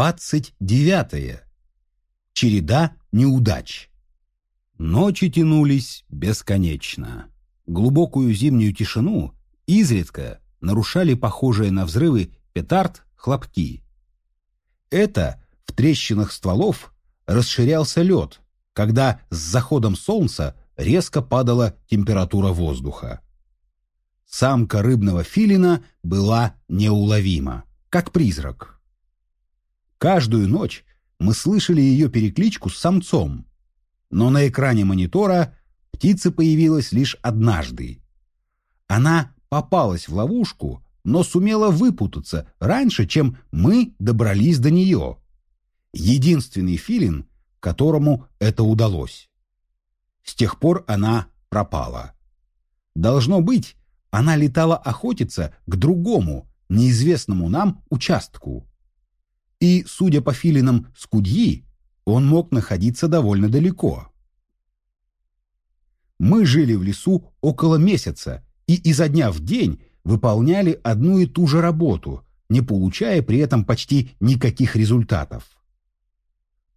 Двадцать девятое. Череда неудач. Ночи тянулись бесконечно. Глубокую зимнюю тишину изредка нарушали похожие на взрывы петард хлопки. Это в трещинах стволов расширялся лед, когда с заходом солнца резко падала температура воздуха. Самка рыбного филина была неуловима, как призрак. Каждую ночь мы слышали ее перекличку с самцом, но на экране монитора птица появилась лишь однажды. Она попалась в ловушку, но сумела выпутаться раньше, чем мы добрались до нее. Единственный филин, которому это удалось. С тех пор она пропала. Должно быть, она летала охотиться к другому, неизвестному нам участку. И, судя по филинам Скудьи, он мог находиться довольно далеко. Мы жили в лесу около месяца и изо дня в день выполняли одну и ту же работу, не получая при этом почти никаких результатов.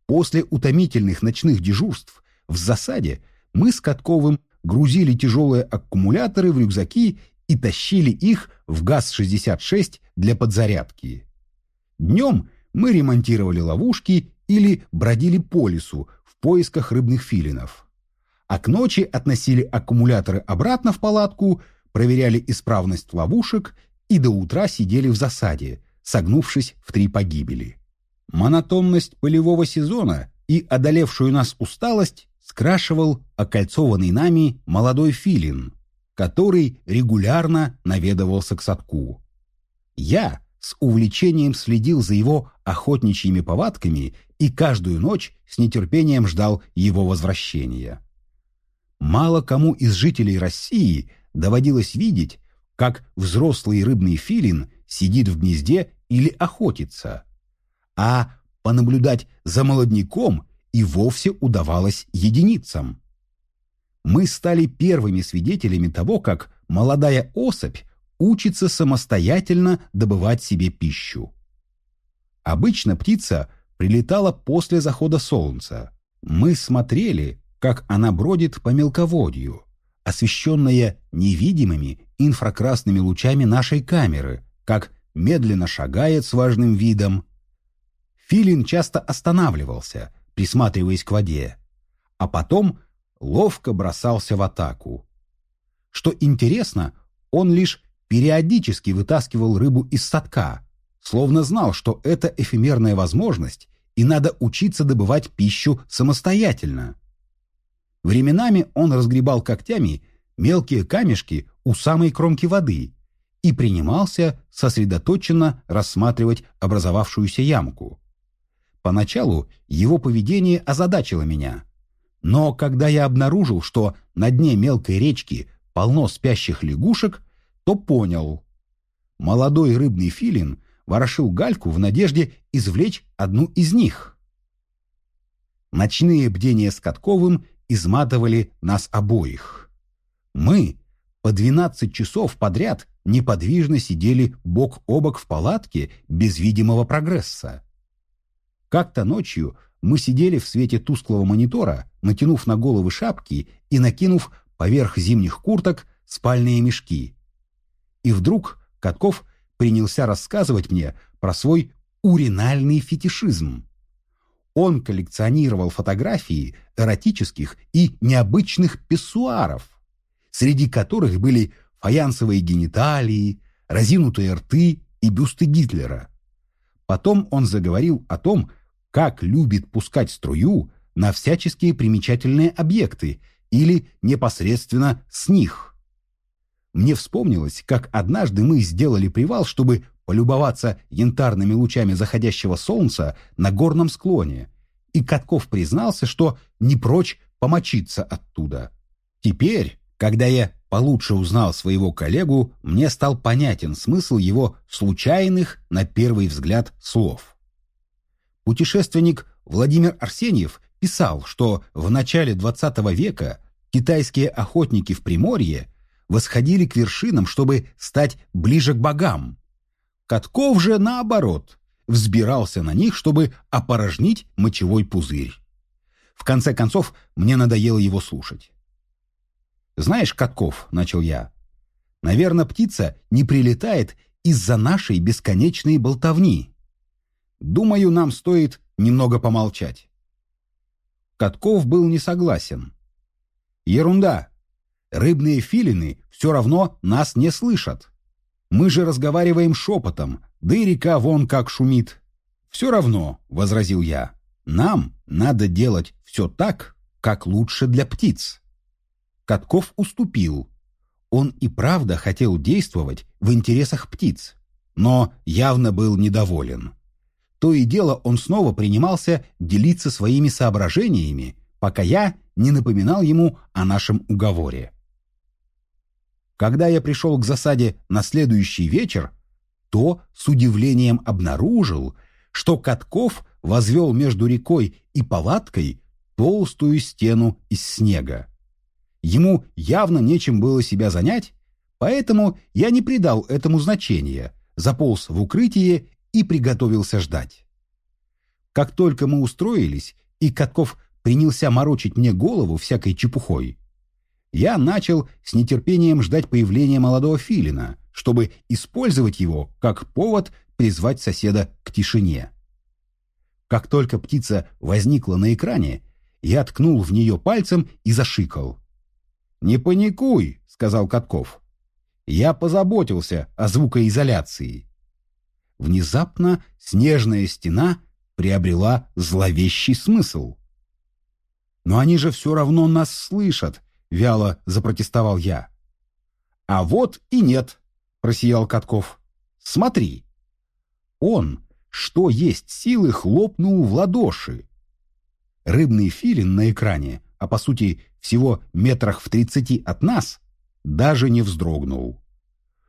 После утомительных ночных дежурств в засаде мы с Катковым грузили тяжелые аккумуляторы в рюкзаки и тащили их в ГАЗ-66 для подзарядки. Днем мы ремонтировали ловушки или бродили по лесу в поисках рыбных филинов. А к ночи относили аккумуляторы обратно в палатку, проверяли исправность ловушек и до утра сидели в засаде, согнувшись в три погибели. Монотонность полевого сезона и одолевшую нас усталость скрашивал окольцованный нами молодой филин, который регулярно наведывался к садку. Я с увлечением следил за его охотничьими повадками и каждую ночь с нетерпением ждал его возвращения. Мало кому из жителей России доводилось видеть, как взрослый рыбный филин сидит в гнезде или охотится, а понаблюдать за молодняком и вовсе удавалось единицам. Мы стали первыми свидетелями того, как молодая особь учится самостоятельно добывать себе пищу. Обычно птица прилетала после захода солнца. Мы смотрели, как она бродит по мелководью, освещенная невидимыми инфракрасными лучами нашей камеры, как медленно шагает с важным видом. Филин часто останавливался, присматриваясь к воде, а потом ловко бросался в атаку. Что интересно, он лишь периодически вытаскивал рыбу из садка, словно знал, что это эфемерная возможность, и надо учиться добывать пищу самостоятельно. Временами он разгребал когтями мелкие камешки у самой кромки воды и принимался сосредоточенно рассматривать образовавшуюся ямку. Поначалу его поведение озадачило меня. Но когда я обнаружил, что на дне мелкой речки полно спящих лягушек, то понял. Молодой рыбный филин ворошил гальку в надежде извлечь одну из них. Ночные бдения с Катковым изматывали нас обоих. Мы по 12 часов подряд неподвижно сидели бок о бок в палатке без видимого прогресса. Как-то ночью мы сидели в свете тусклого монитора, натянув на головы шапки и накинув поверх зимних курток спальные мешки. И вдруг Катков принялся рассказывать мне про свой уринальный фетишизм. Он коллекционировал фотографии эротических и необычных писсуаров, среди которых были фаянсовые гениталии, разинутые рты и бюсты Гитлера. Потом он заговорил о том, как любит пускать струю на всяческие примечательные объекты или непосредственно с них. Мне вспомнилось, как однажды мы сделали привал, чтобы полюбоваться янтарными лучами заходящего солнца на горном склоне, и Катков признался, что не прочь помочиться оттуда. Теперь, когда я получше узнал своего коллегу, мне стал понятен смысл его случайных, на первый взгляд, слов. Путешественник Владимир Арсеньев писал, что в начале XX века китайские охотники в Приморье восходили к вершинам, чтобы стать ближе к богам. Катков же, наоборот, взбирался на них, чтобы опорожнить мочевой пузырь. В конце концов, мне надоело его слушать. «Знаешь, Катков», — начал я, — «наверное, птица не прилетает из-за нашей бесконечной болтовни. Думаю, нам стоит немного помолчать». Катков был не согласен. «Ерунда. Рыбные филины все равно нас не слышат. Мы же разговариваем шепотом, да и река вон как шумит». «Все равно», — возразил я, — «нам надо делать все так, как лучше для птиц». Катков уступил. Он и правда хотел действовать в интересах птиц, но явно был недоволен. То и дело он снова принимался делиться своими соображениями, пока я не напоминал ему о нашем уговоре. Когда я пришел к засаде на следующий вечер, то с удивлением обнаружил, что Катков возвел между рекой и палаткой толстую стену из снега. Ему явно нечем было себя занять, поэтому я не придал этому значения, заполз в укрытие и приготовился ждать. Как только мы устроились, и Катков принялся морочить мне голову всякой чепухой, я начал с нетерпением ждать появления молодого филина, чтобы использовать его как повод призвать соседа к тишине. Как только птица возникла на экране, я ткнул в нее пальцем и зашикал. «Не паникуй», — сказал Катков. «Я позаботился о звукоизоляции». Внезапно снежная стена приобрела зловещий смысл. «Но они же все равно нас слышат», — вяло запротестовал я. «А вот и нет», — просиял Катков. «Смотри». Он, что есть силы, хлопнул в ладоши. Рыбный филин на экране, а по сути всего метрах в тридцати от нас, даже не вздрогнул.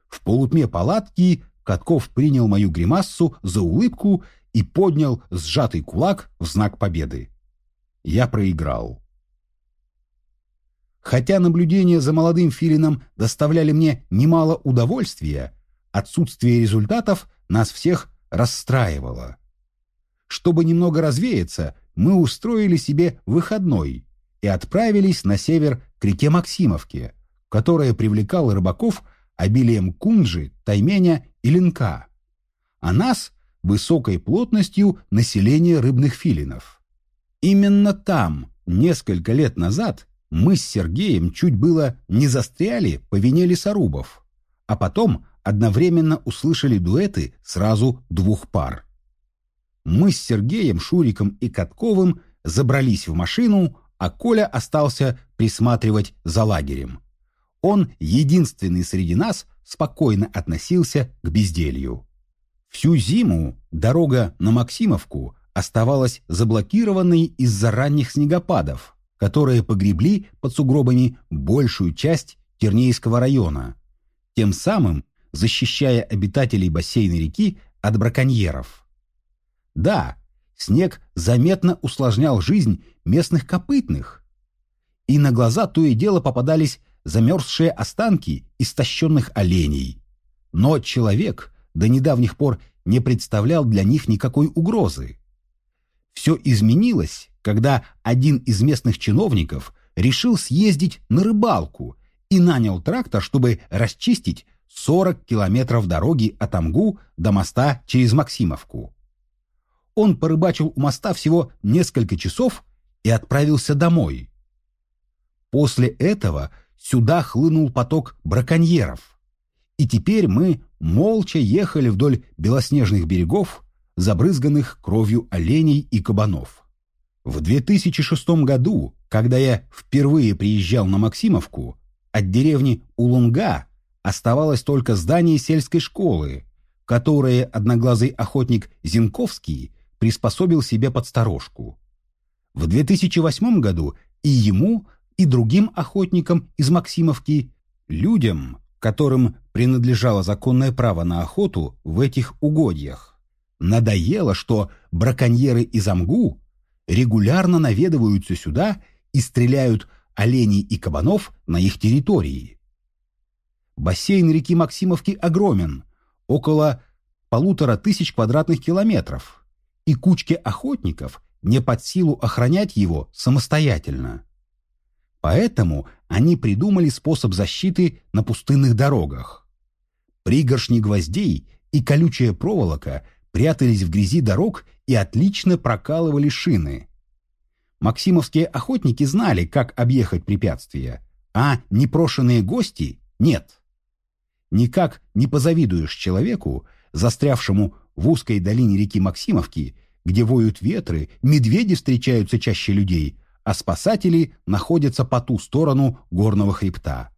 В полутьме палатки Катков принял мою гримассу за улыбку и поднял сжатый кулак в знак победы. Я проиграл. Хотя наблюдения за молодым филином доставляли мне немало удовольствия, отсутствие результатов нас всех расстраивало. Чтобы немного развеяться, мы устроили себе выходной и отправились на север к реке Максимовке, которая привлекала рыбаков обилием кунжи, тайменя и линка, а нас – высокой плотностью населения рыбных филинов. Именно там, несколько лет назад, мы с Сергеем чуть было не застряли по вине лесорубов, а потом одновременно услышали дуэты сразу двух пар. Мы с Сергеем, Шуриком и Катковым забрались в машину, а Коля остался присматривать за лагерем. Он, единственный среди нас, спокойно относился к безделью. Всю зиму дорога на Максимовку оставалась заблокированной из-за ранних снегопадов, которые погребли под сугробами большую часть Тернейского района, тем самым защищая обитателей бассейна реки от браконьеров. Да, снег заметно усложнял жизнь местных копытных. И на глаза то и дело попадались замерзшие останки истощенных оленей. Но человек до недавних пор не представлял для них никакой угрозы. Все изменилось, когда один из местных чиновников решил съездить на рыбалку и нанял трактор, чтобы расчистить 40 километров дороги от Амгу до моста через Максимовку. Он порыбачил у моста всего несколько часов и отправился домой. После этого сюда хлынул поток браконьеров. И теперь мы молча ехали вдоль белоснежных берегов, забрызганных кровью оленей и кабанов. В 2006 году, когда я впервые приезжал на Максимовку, от деревни Улунга оставалось только здание сельской школы, которое одноглазый охотник Зинковский приспособил себе под сторожку. В 2008 году и ему, и другим охотникам из Максимовки, людям, которым принадлежало законное право на охоту в этих угодьях, надоело, что браконьеры из Амгу регулярно наведываются сюда и стреляют оленей и кабанов на их территории. Бассейн реки Максимовки огромен, около полутора тысяч квадратных километров, и кучке охотников не под силу охранять его самостоятельно. Поэтому они придумали способ защиты на пустынных дорогах. Пригоршни гвоздей и колючая проволока прятались в грязи дорог и отлично прокалывали шины. Максимовские охотники знали, как объехать препятствия, а непрошенные гости – нет. Никак не позавидуешь человеку, застрявшему в узкой долине реки Максимовки, где воют ветры, медведи встречаются чаще людей, а спасатели находятся по ту сторону горного хребта.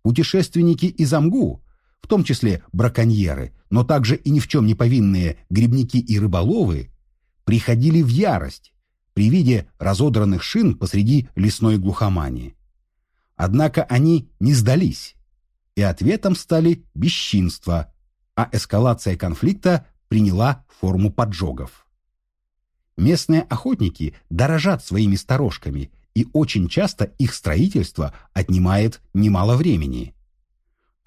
Путешественники из Амгу, в том числе браконьеры, но также и ни в чем не повинные грибники и рыболовы, приходили в ярость при виде разодранных шин посреди лесной глухомани. Однако они не сдались, и ответом стали бесчинства, а эскалация конфликта приняла форму поджогов. Местные охотники дорожат своими сторожками, и очень часто их строительство отнимает немало времени.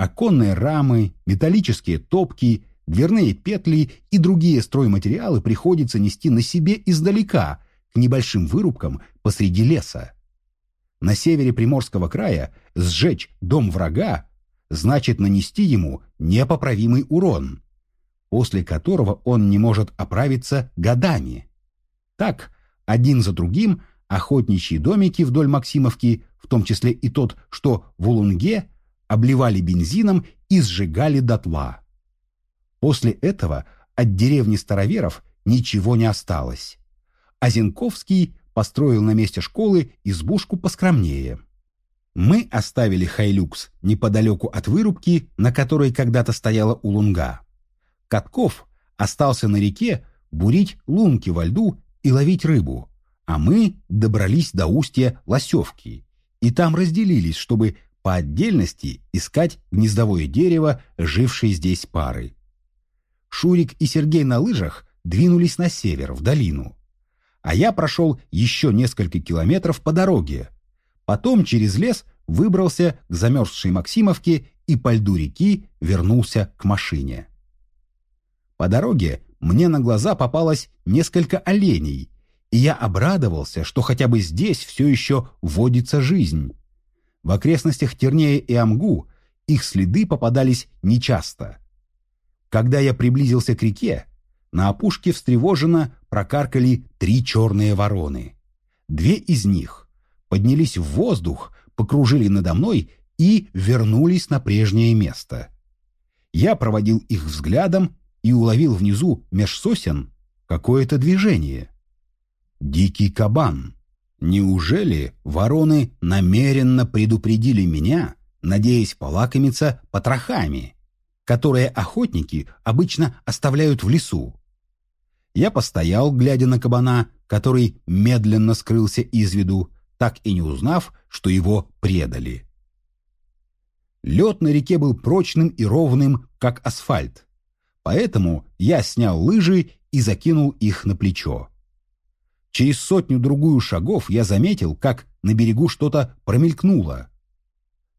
Оконные рамы, металлические топки, дверные петли и другие стройматериалы приходится нести на себе издалека, к небольшим вырубкам посреди леса. На севере Приморского края сжечь дом врага значит нанести ему непоправимый урон, после которого он не может оправиться годами. Так, один за другим охотничьи домики вдоль Максимовки, в том числе и тот, что в Улунге, обливали бензином и сжигали дотла. После этого от деревни Староверов ничего не осталось. Зинковский построил на месте школы избушку поскромнее. Мы оставили Хайлюкс неподалеку от вырубки, на которой когда-то стояла Улунга. Катков остался на реке бурить лунки во льду и ловить рыбу, а мы добрались до устья Лосевки и там разделились, чтобы по отдельности искать гнездовое дерево, жившей здесь пары. Шурик и Сергей на лыжах двинулись на север, в долину. А я прошел еще несколько километров по дороге. Потом через лес выбрался к замерзшей Максимовке и по льду реки вернулся к машине. По дороге мне на глаза попалось несколько оленей, и я обрадовался, что хотя бы здесь все еще водится жизнь. В окрестностях Тернея и Амгу их следы попадались нечасто. Когда я приблизился к реке, на опушке встревоженно прокаркали три черные вороны. Две из них поднялись в воздух, покружили надо мной и вернулись на прежнее место. Я проводил их взглядом и уловил внизу меж сосен какое-то движение. Дикий кабан. Неужели вороны намеренно предупредили меня, надеясь полакомиться потрохами, которые охотники обычно оставляют в лесу? Я постоял, глядя на кабана, который медленно скрылся из виду, так и не узнав, что его предали. Лед на реке был прочным и ровным, как асфальт. Поэтому я снял лыжи и закинул их на плечо. Через сотню-другую шагов я заметил, как на берегу что-то промелькнуло.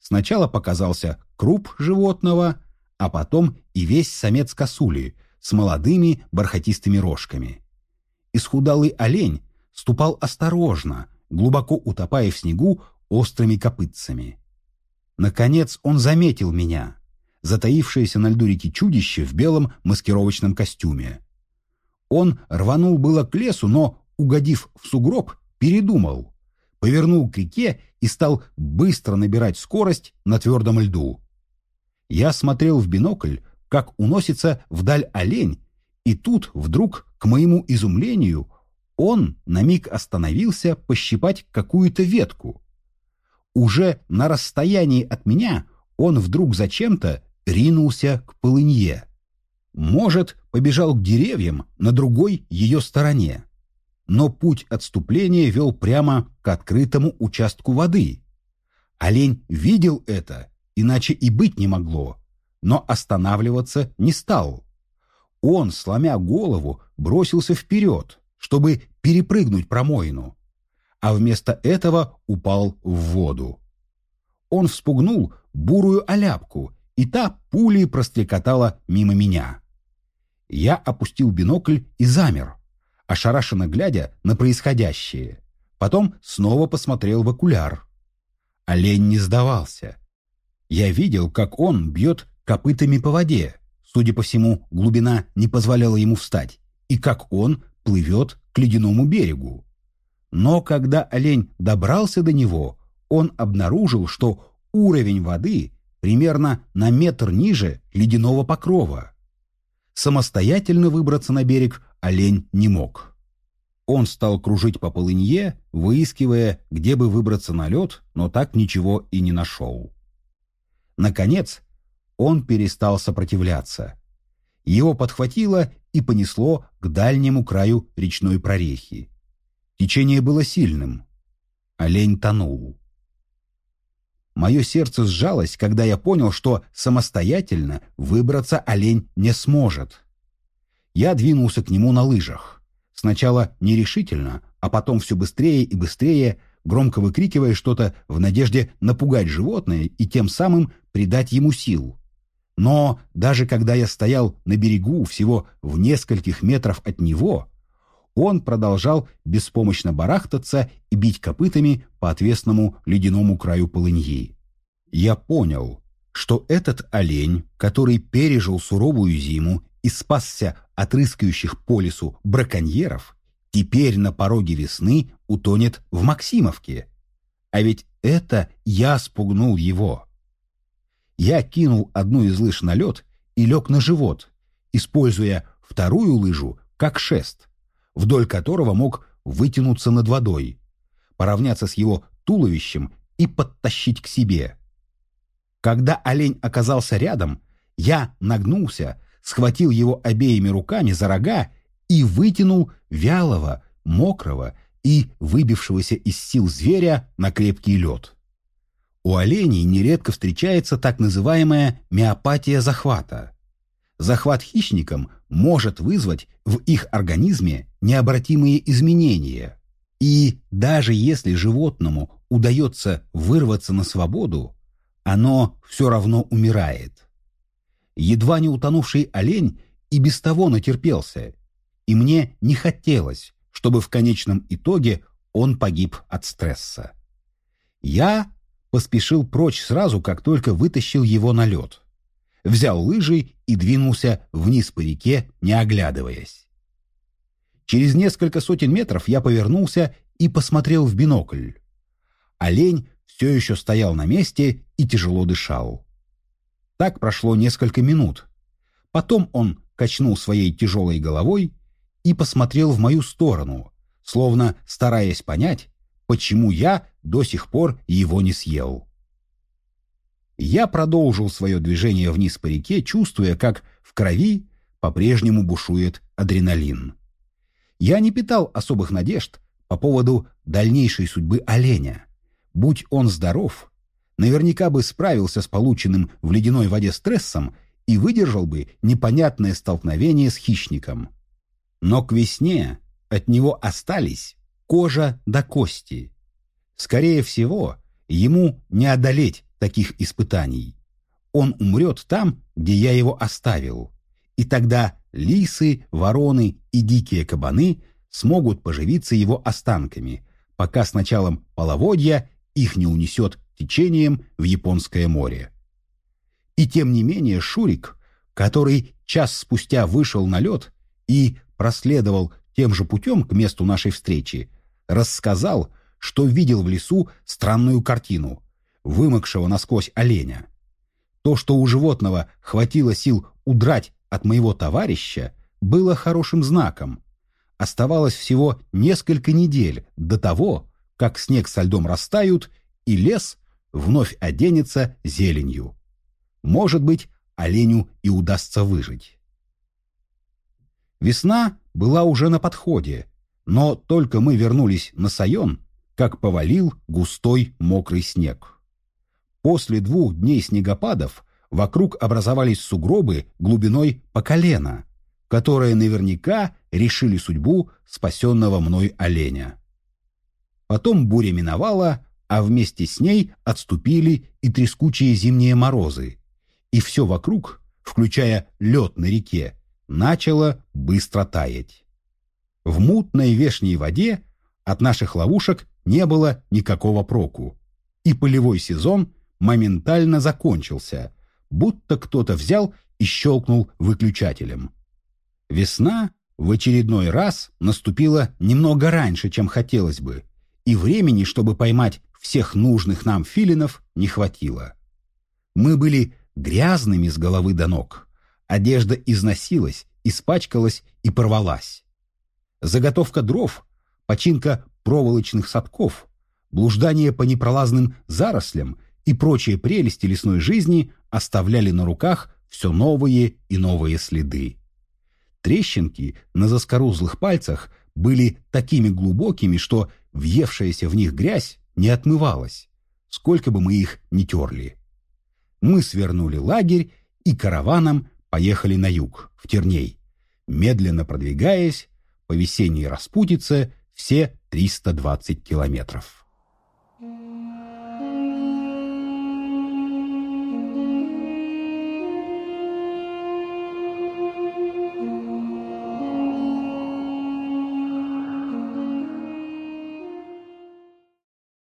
Сначала показался круп животного, а потом и весь самец косули с молодыми бархатистыми рожками. Исхудалый олень ступал осторожно, глубоко утопая в снегу острыми копытцами. Наконец он заметил меня затаившееся на льду реки чудище в белом маскировочном костюме. Он рванул было к лесу, но, угодив в сугроб, передумал, повернул к реке и стал быстро набирать скорость на твердом льду. Я смотрел в бинокль, как уносится вдаль олень, и тут вдруг, к моему изумлению, он на миг остановился пощипать какую-то ветку. Уже на расстоянии от меня он вдруг зачем-то ринулся к полынье. Может, побежал к деревьям на другой ее стороне. Но путь отступления вел прямо к открытому участку воды. Олень видел это, иначе и быть не могло, но останавливаться не стал. Он, сломя голову, бросился вперед, чтобы перепрыгнуть промоину, а вместо этого упал в воду. Он вспугнул бурую оляпку и та пулей прострекотала мимо меня. Я опустил бинокль и замер, ошарашенно глядя на происходящее. Потом снова посмотрел в окуляр. Олень не сдавался. Я видел, как он бьет копытами по воде. Судя по всему, глубина не позволяла ему встать. И как он плывет к ледяному берегу. Но когда олень добрался до него, он обнаружил, что уровень воды примерно на метр ниже ледяного покрова. Самостоятельно выбраться на берег олень не мог. Он стал кружить по полынье, выискивая, где бы выбраться на лед, но так ничего и не нашел. Наконец, он перестал сопротивляться. Его подхватило и понесло к дальнему краю речной прорехи. Течение было сильным. Олень тонул. Мое сердце сжалось, когда я понял, что самостоятельно выбраться олень не сможет. Я двинулся к нему на лыжах. Сначала нерешительно, а потом все быстрее и быстрее, громко выкрикивая что-то в надежде напугать животное и тем самым придать ему сил. Но даже когда я стоял на берегу всего в нескольких метров от него, он продолжал беспомощно барахтаться и бить копытами по отвесному ледяному краю полыньи. Я понял, что этот олень, который пережил суровую зиму и спасся от рыскающих по лесу браконьеров, теперь на пороге весны утонет в Максимовке. А ведь это я спугнул его. Я кинул одну из лыж на лед и лег на живот, используя вторую лыжу как шест вдоль которого мог вытянуться над водой, поравняться с его туловищем и подтащить к себе. Когда олень оказался рядом, я нагнулся, схватил его обеими руками за рога и вытянул вялого, мокрого и выбившегося из сил зверя на крепкий лед. У оленей нередко встречается так называемая миопатия захвата. Захват хищником может вызвать в их организме необратимые изменения. И даже если животному удается вырваться на свободу, оно все равно умирает. Едва не утонувший олень и без того натерпелся, и мне не хотелось, чтобы в конечном итоге он погиб от стресса. Я поспешил прочь сразу, как только вытащил его на лед взял лыжи и двинулся вниз по реке, не оглядываясь. Через несколько сотен метров я повернулся и посмотрел в бинокль. Олень все еще стоял на месте и тяжело дышал. Так прошло несколько минут. Потом он качнул своей тяжелой головой и посмотрел в мою сторону, словно стараясь понять, почему я до сих пор его не съел. Я продолжил свое движение вниз по реке, чувствуя, как в крови по-прежнему бушует адреналин. Я не питал особых надежд по поводу дальнейшей судьбы оленя. Будь он здоров, наверняка бы справился с полученным в ледяной воде стрессом и выдержал бы непонятное столкновение с хищником. Но к весне от него остались кожа до кости. Скорее всего, ему не одолеть таких испытаний. Он умрет там, где я его оставил. И тогда лисы, вороны и дикие кабаны смогут поживиться его останками, пока с началом половодья их не унесет течением в Японское море. И тем не менее Шурик, который час спустя вышел на лед и проследовал тем же путем к месту нашей встречи, рассказал, что видел в лесу странную картину вымокшего насквозь оленя. То, что у животного хватило сил удрать от моего товарища, было хорошим знаком. Оставалось всего несколько недель до того, как снег со льдом растают, и лес вновь оденется зеленью. Может быть, оленю и удастся выжить. Весна была уже на подходе, но только мы вернулись на Сайон, как повалил густой мокрый снег. После двух дней снегопадов вокруг образовались сугробы глубиной по колено, которые наверняка решили судьбу спасенного мной оленя. Потом буря миновала, а вместе с ней отступили и трескучие зимние морозы, и все вокруг, включая лед на реке, начало быстро таять. В мутной вешней воде от наших ловушек не было никакого проку, и полевой сезон моментально закончился, будто кто-то взял и щелкнул выключателем. Весна в очередной раз наступила немного раньше, чем хотелось бы, и времени, чтобы поймать всех нужных нам филинов, не хватило. Мы были грязными с головы до ног. Одежда износилась, испачкалась и порвалась. Заготовка дров, починка проволочных садков, блуждание по непролазным зарослям и прочие прелести лесной жизни оставляли на руках все новые и новые следы. Трещинки на заскорузлых пальцах были такими глубокими, что въевшаяся в них грязь не отмывалась, сколько бы мы их ни терли. Мы свернули лагерь и караваном поехали на юг, в Терней, медленно продвигаясь по весенней распутице все 320 километров.